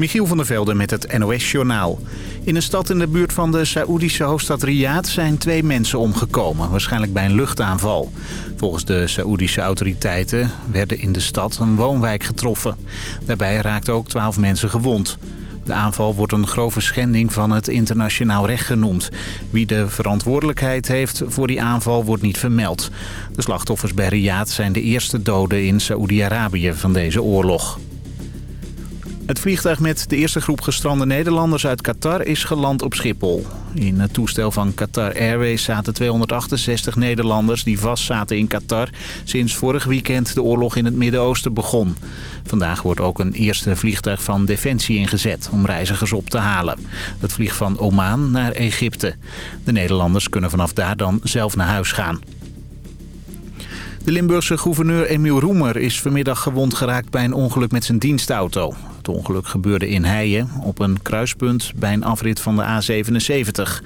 Michiel van der Velde met het NOS-journaal. In een stad in de buurt van de Saoedische hoofdstad Riyadh zijn twee mensen omgekomen. Waarschijnlijk bij een luchtaanval. Volgens de Saoedische autoriteiten werden in de stad een woonwijk getroffen. Daarbij raakten ook twaalf mensen gewond. De aanval wordt een grove schending van het internationaal recht genoemd. Wie de verantwoordelijkheid heeft voor die aanval wordt niet vermeld. De slachtoffers bij Riyadh zijn de eerste doden in Saoedi-Arabië van deze oorlog. Het vliegtuig met de eerste groep gestrande Nederlanders uit Qatar is geland op Schiphol. In het toestel van Qatar Airways zaten 268 Nederlanders die vast zaten in Qatar... sinds vorig weekend de oorlog in het Midden-Oosten begon. Vandaag wordt ook een eerste vliegtuig van Defensie ingezet om reizigers op te halen. Dat vliegt van Oman naar Egypte. De Nederlanders kunnen vanaf daar dan zelf naar huis gaan. De Limburgse gouverneur Emiel Roemer is vanmiddag gewond geraakt bij een ongeluk met zijn dienstauto. Het ongeluk gebeurde in Heijen op een kruispunt bij een afrit van de A77.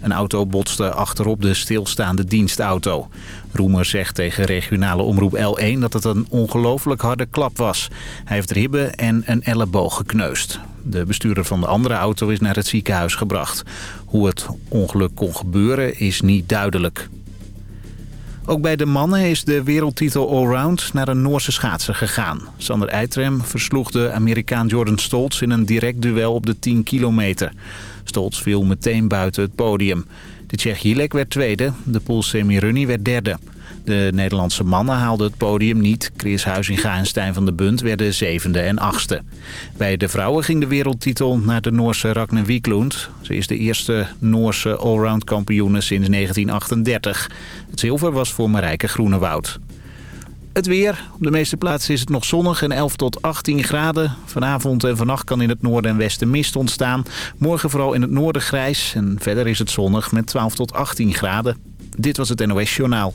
Een auto botste achterop de stilstaande dienstauto. Roemer zegt tegen regionale omroep L1 dat het een ongelooflijk harde klap was. Hij heeft ribben en een elleboog gekneusd. De bestuurder van de andere auto is naar het ziekenhuis gebracht. Hoe het ongeluk kon gebeuren is niet duidelijk. Ook bij de mannen is de wereldtitel allround naar een Noorse schaatser gegaan. Sander Eitrem versloeg de Amerikaan Jordan Stoltz in een direct duel op de 10 kilometer. Stoltz viel meteen buiten het podium. De Tsjech Jilek werd tweede, de Pool Semirunny werd derde. De Nederlandse mannen haalden het podium niet. Chris Huizinga en Stijn van de Bunt werden zevende en achtste. Bij de vrouwen ging de wereldtitel naar de Noorse Ragnar Wieklund. Ze is de eerste Noorse allround kampioene sinds 1938. Het zilver was voor Marijke Groenewoud. Het weer. Op de meeste plaatsen is het nog zonnig en 11 tot 18 graden. Vanavond en vannacht kan in het noorden en westen mist ontstaan. Morgen vooral in het noorden grijs. En verder is het zonnig met 12 tot 18 graden. Dit was het NOS Journaal.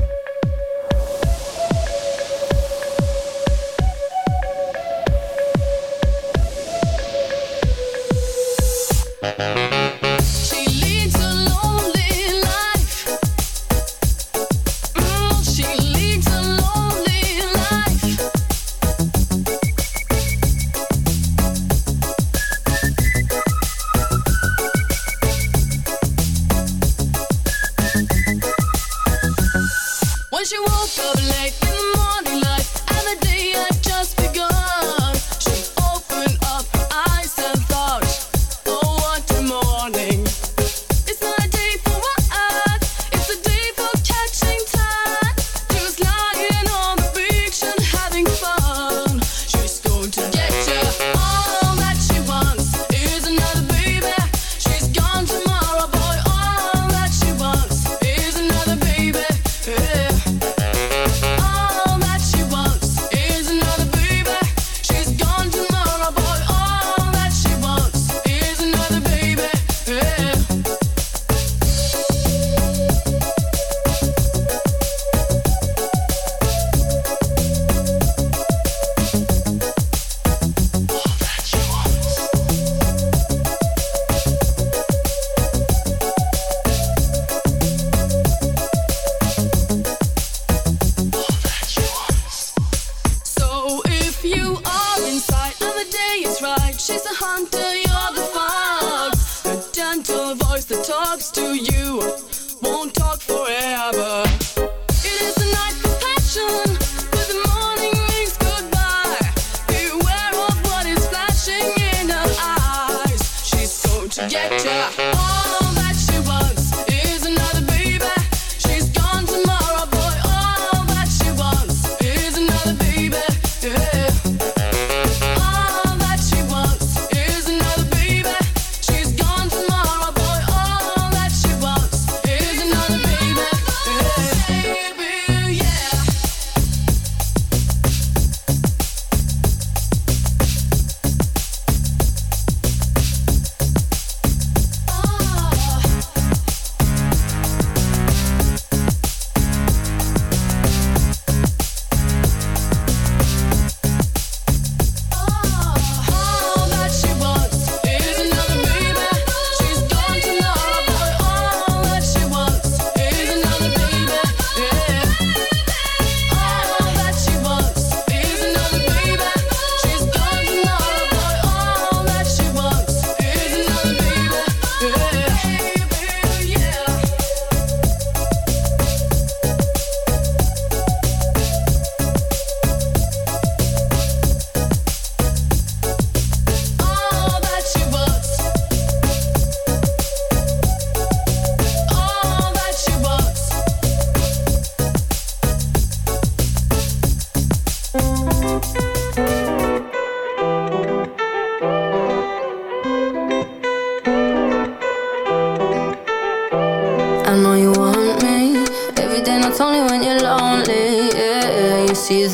Uh-huh.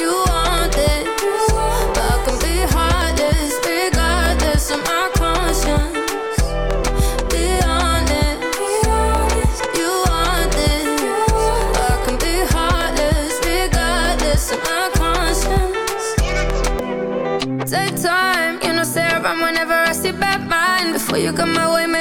You want this I can be heartless Be got my way,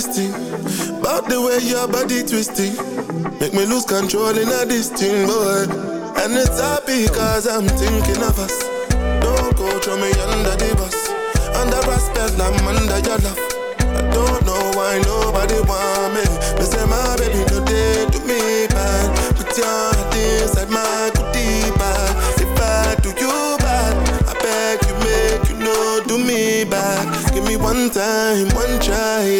About the way your body twisting. Make me lose control in a this boy. And it's happy cause I'm thinking of us. Don't go throw me under the bus. Under respect, I'm under your love. I don't know why nobody want me. Me say my baby no day to me bad. Put your heart inside my goodie bag. If I do you bad I beg you make you know do me back Give me one time, one try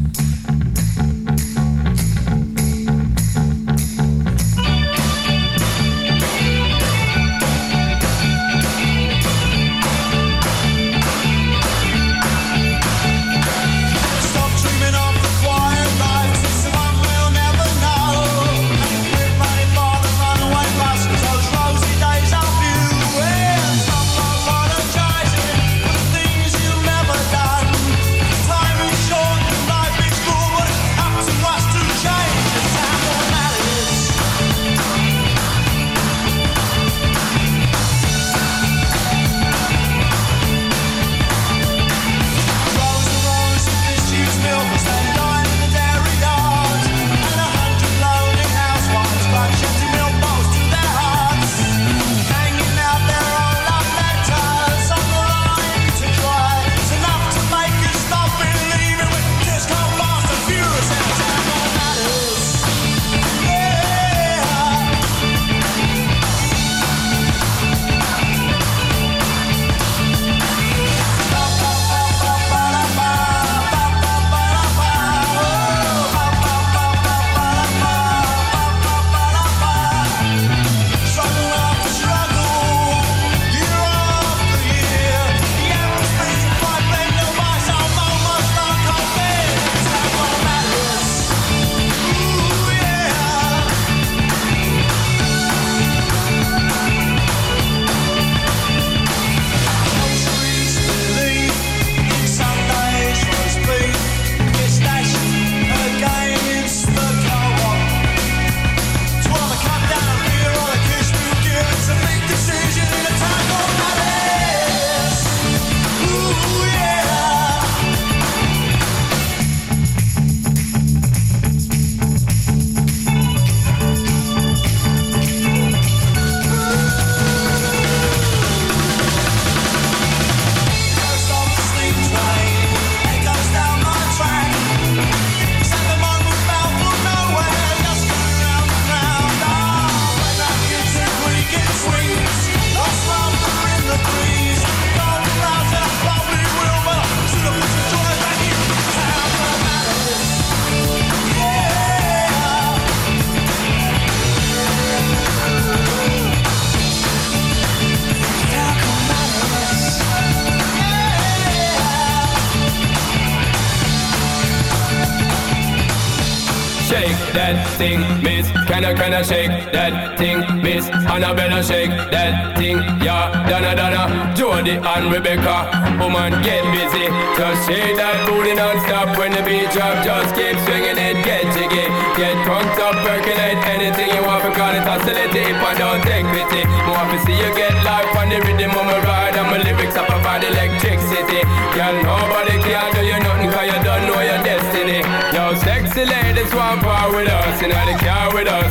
I, I shake that thing, miss? Annabella shake that thing, yeah. Donna, Donna, Jody and Rebecca. Woman, get busy. Just shake that booty non-stop when the beat drop. Just keep swinging it, get jiggy. Get drunk up, percolate anything you want. Because it's hostility if I don't take pity. More to see you get life on the rhythm of my ride. And my lyrics up about electricity. Girl, nobody can do you nothing cause you don't know your destiny. Yo, sexy ladies want part with us. You know the car with us,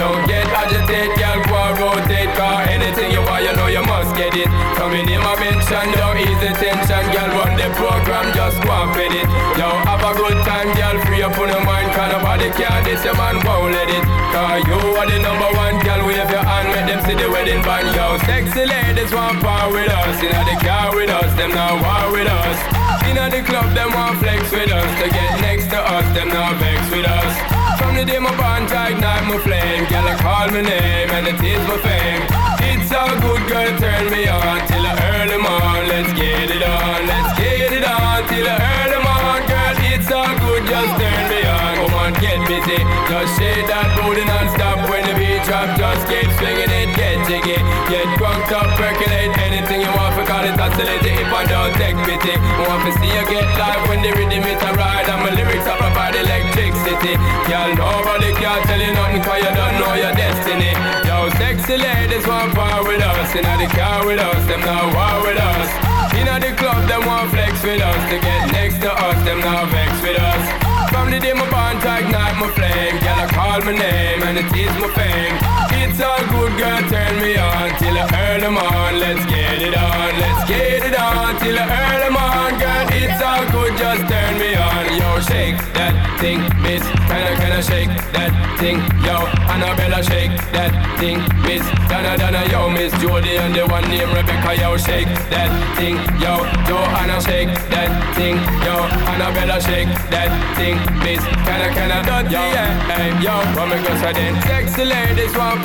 don't get agitated Girl, go rotate, cause anything you want, you know you must get it Coming in my mention, don't ease the tension Girl, run the program, just go and fit it Yo, have a good time, girl, free up on your mind Cause nobody can, this your man won't let it Cause you are the number one girl, wave your hand, make them see the wedding band. Yo, sexy ladies want part with us, inna the car with us, them now war with us. Inna the club, them want flex with us, to get next to us, them now vex with us. From the day my bond ignite my flame, girl I call my name and it is my fame. It's a good girl, turn me on till I earn them on. Let's get it on, let's get it on till I earn them on, girl. It's all good, just turn me on. Get busy, just shake that booty non-stop when the beat drop. Just keep swinging it, get jiggy, get drunk up, percolate anything you want. Because it's oscillating if I don't take pity. I want to see you get live when the rhythm it a ride and my lyrics are provide electricity. Girl, nobody can tell you nothing 'cause you don't know your destiny. Yo, sexy ladies want part with us, inna the car with us, them now war with us. Inna the club, them want flex with us to get next to us, them now vex with us. From the day my bond to ignite my flame, girl I call my name and it is my fame. It's all good, girl, turn me on till I earn them on. Let's get it on, let's get it on till I earn them on, girl. It's all good, just turn me on. Yo, shake that thing, miss. Kinda, kinda shake that thing, yo. Annabella, shake that thing, miss. Donna, Donna, yo, miss Jody and the one named Rebecca, yo, shake that thing, yo. Joanna, shake that thing, yo. Annabella, shake that thing, miss. Kinda, kinda, dirty, yeah. Hey, yo, me go say then? Sexy ladies want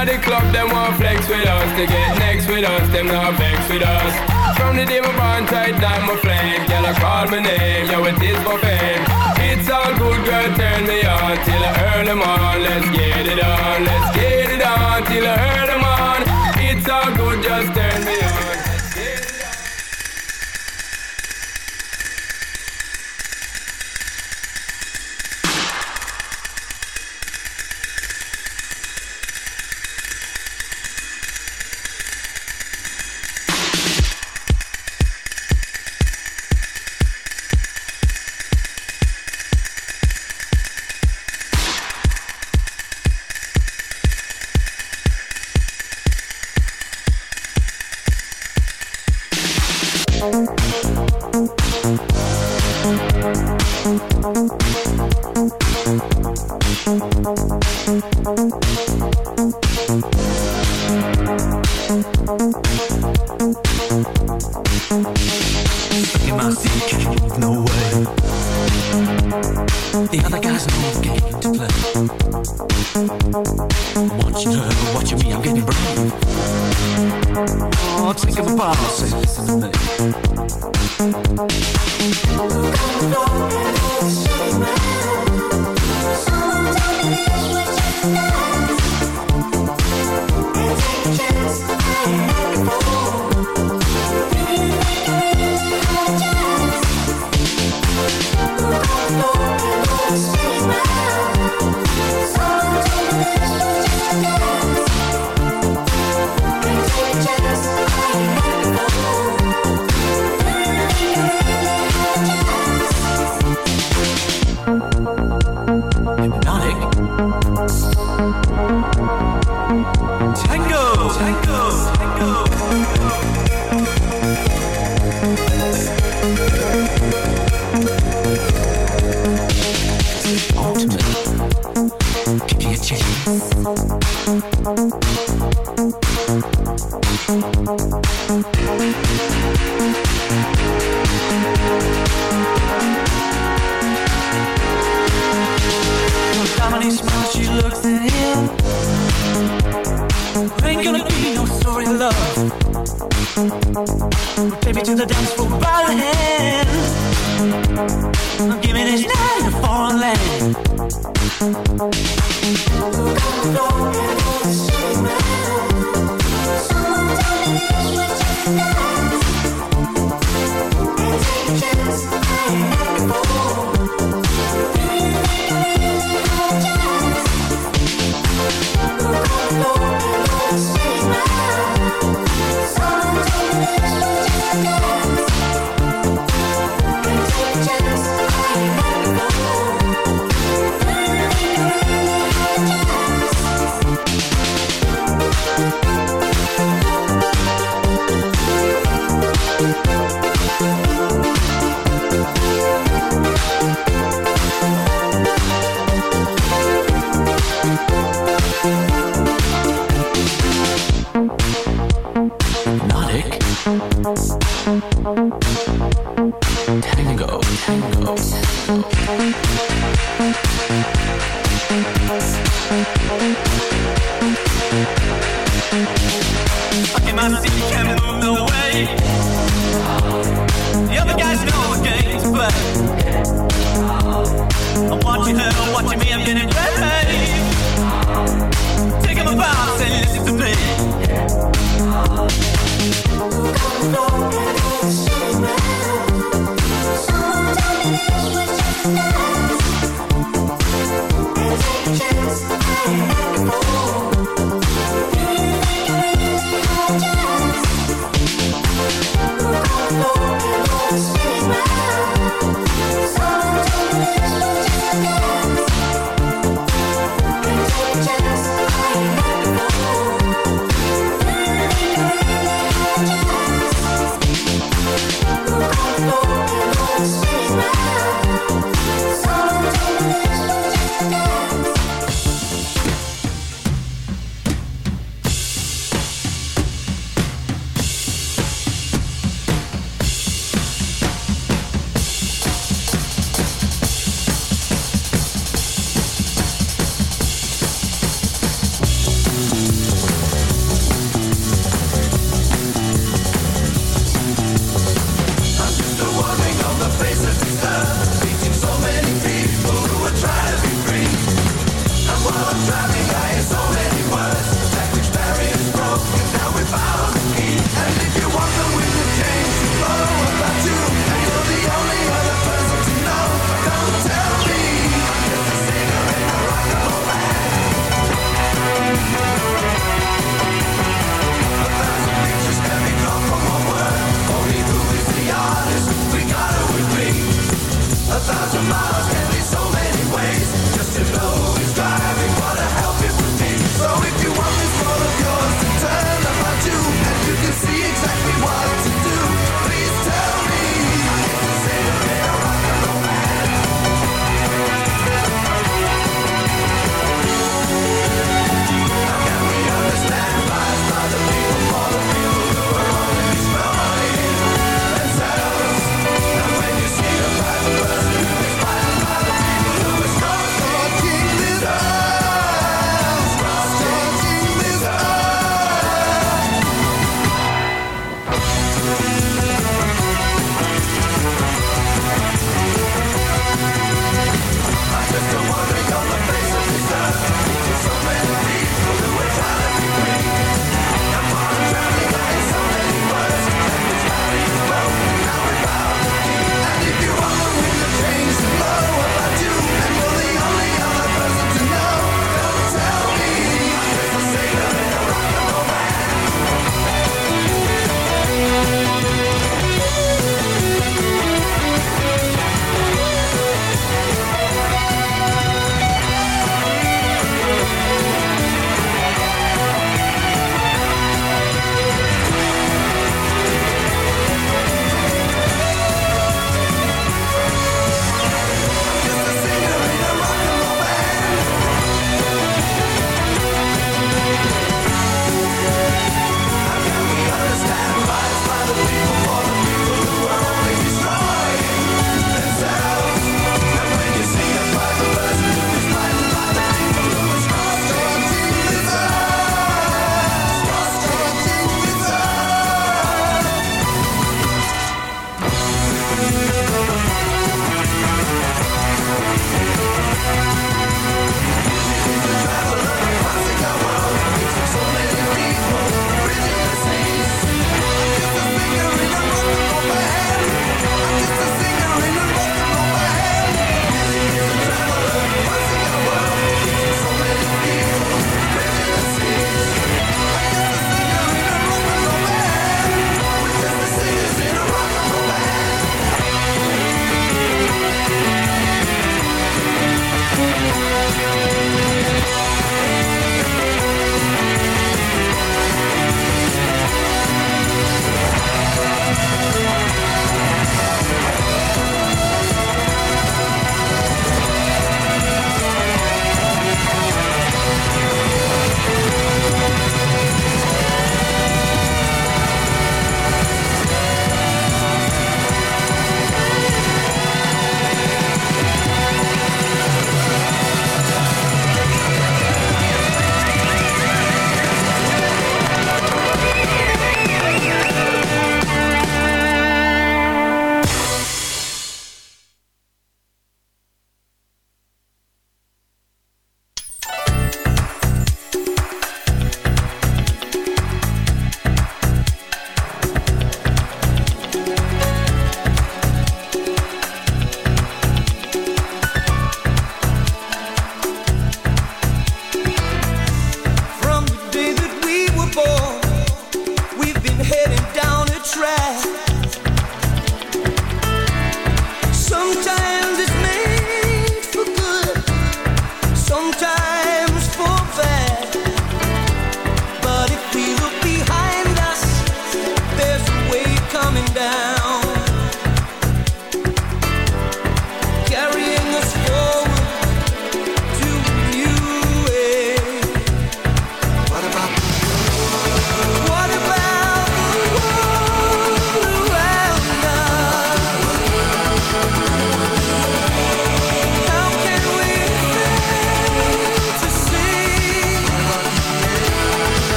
Inna the club, them want flex with us. To get next with us, them now vex with us. From the day my bond tight down my flame Girl, I call my name, yo, it is my fame. It's all good, girl, turn me on Till I earn them on, let's get it on Let's get it on, till I earn them on It's all good, just turn me on me to the dance floor back. I'm watching her, watching me, I'm getting ready. Taking my bounce and listen to me. Come on,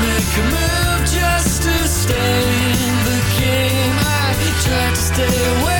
make a move just to stay in the game. I tried to stay away.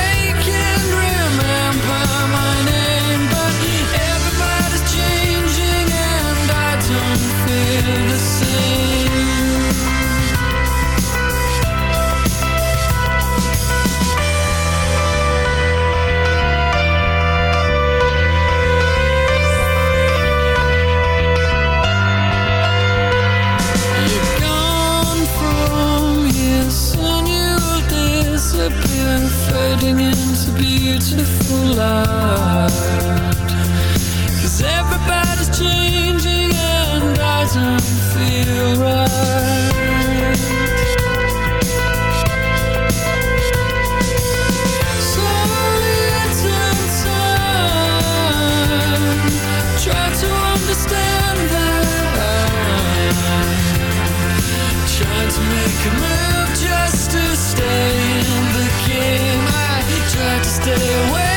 merciful Lord Cause everybody's changing and doesn't feel right Slowly it's time Try to understand that Trying to make a move just stay away.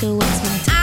To waste my time.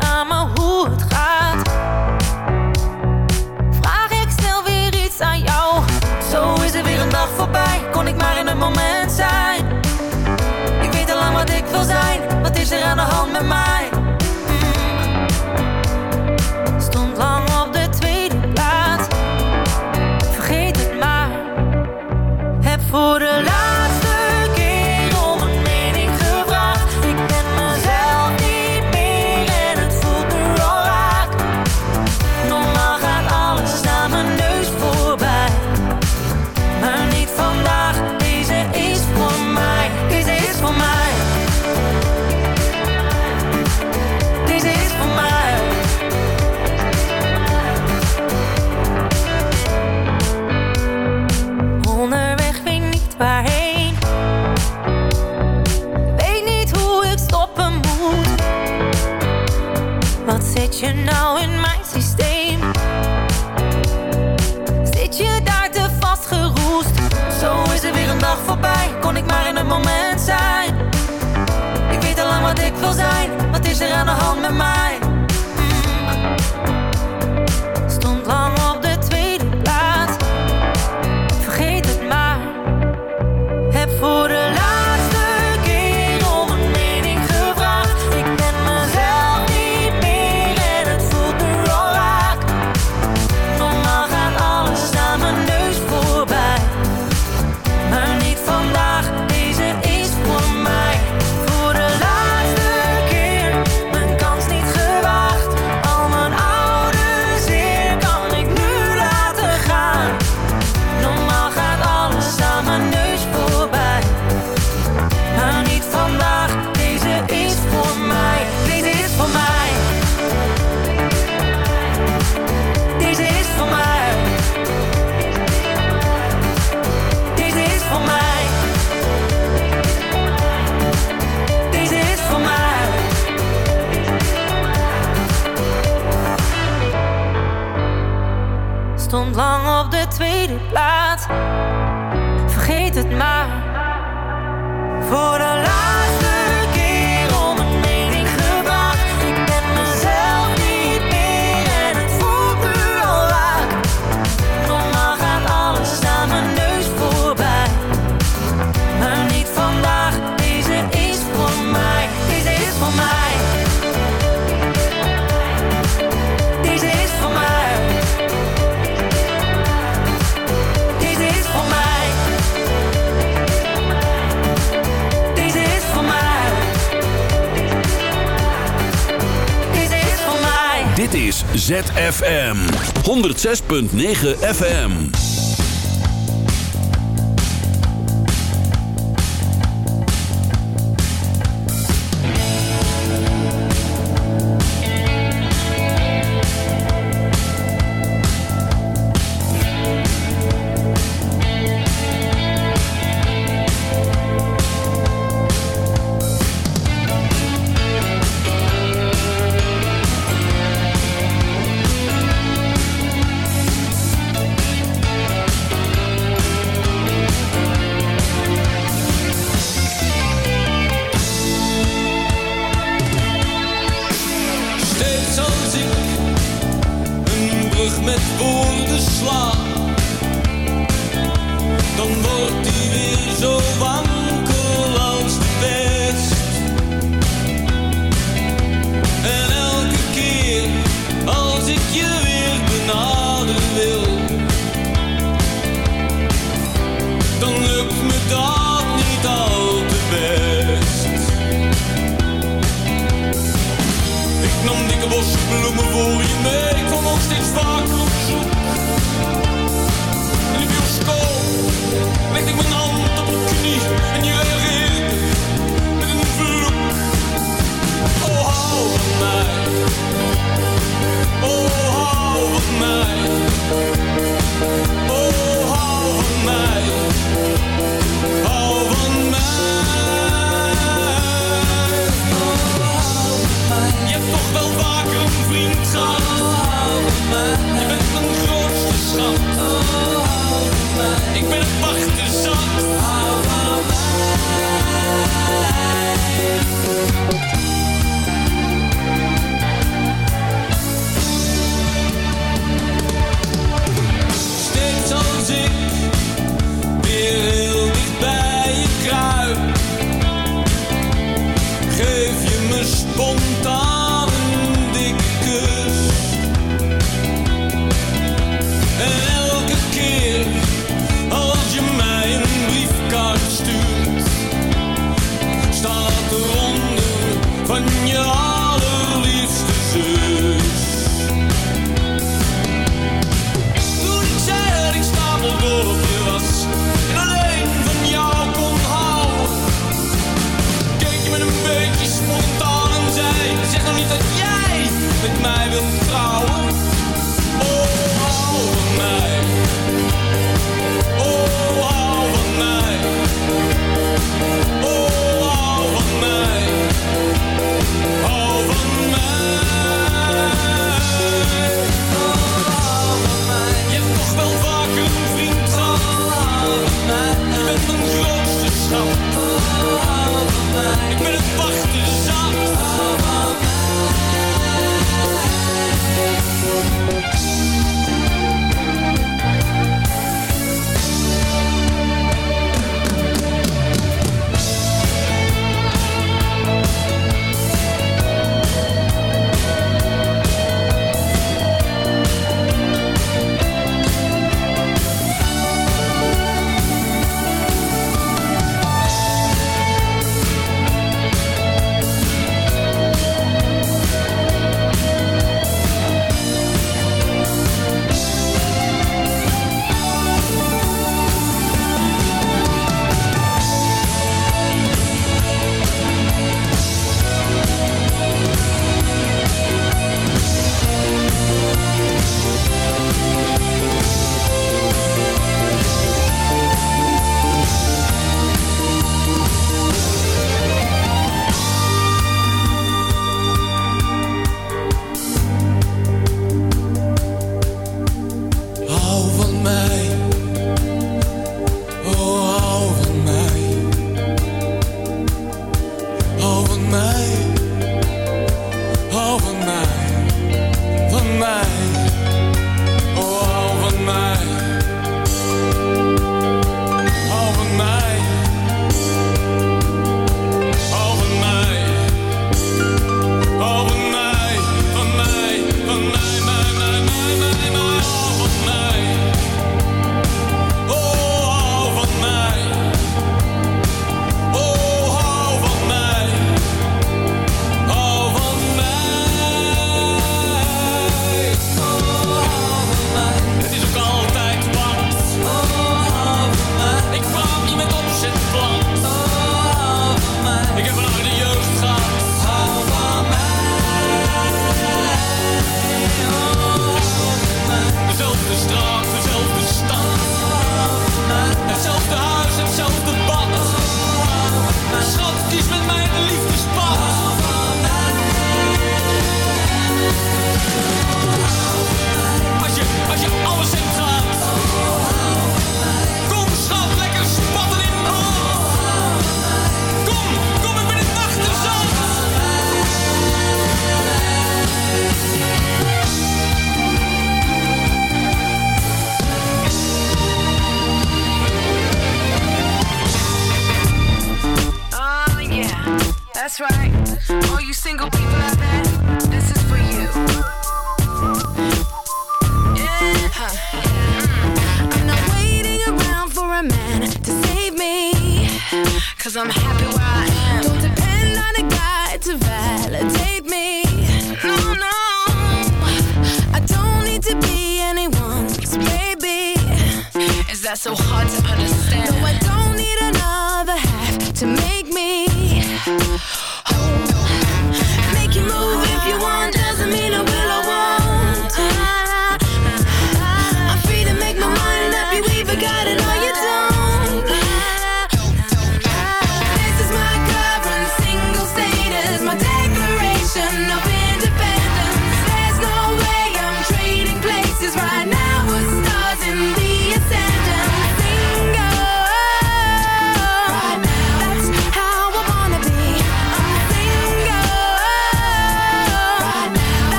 aan maar gaat. Vraag ik snel weer iets aan jou. Zo is er weer een dag voorbij, kon ik maar in het moment zijn. Ik weet al lang wat ik wil zijn, wat is er aan de hand met mij? ZFM 106.9 FM. als ik een brug met woorden sla, dan wordt die weer zo warm. voor je mee. Ik kwam steeds vaker op zoek. In de bioscoop leg ik mijn hand op de knie en je herinnerde met een vloek. Oh, hou van mij. Oh, hou van mij.